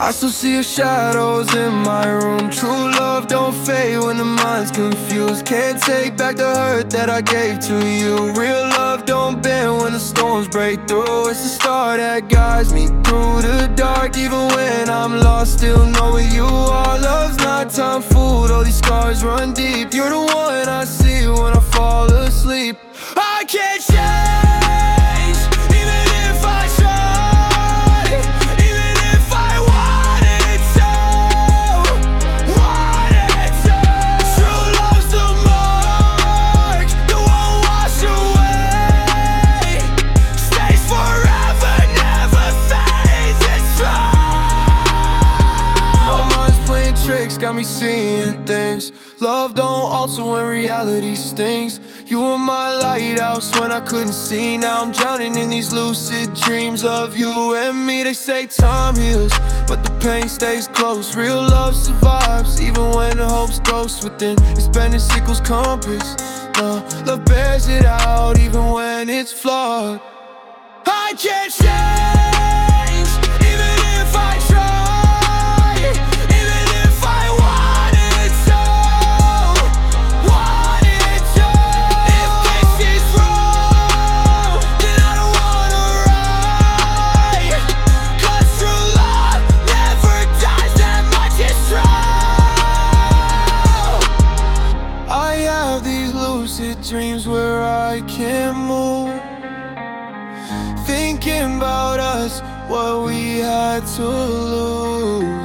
I still see your shadows in my room. True love don't fade when the mind's confused. Can't take back the hurt that I gave to you. Real love don't bend when the storms break through. It's the star that guides me through the dark. Even when I'm lost, still know where you are. Love's not time fooled. All these scars run deep. You're the one I see got me seeing things. Love don't alter when reality stings. You were my lighthouse when I couldn't see. Now I'm drowning in these lucid dreams of you and me. They say time heals, but the pain stays close. Real love survives, even when the hope's ghost within. It's bending sickle's compass. Love bears it out, even when it's flawed. I can't change, lucid dreams where I can't move. Thinking about us, what we had to lose.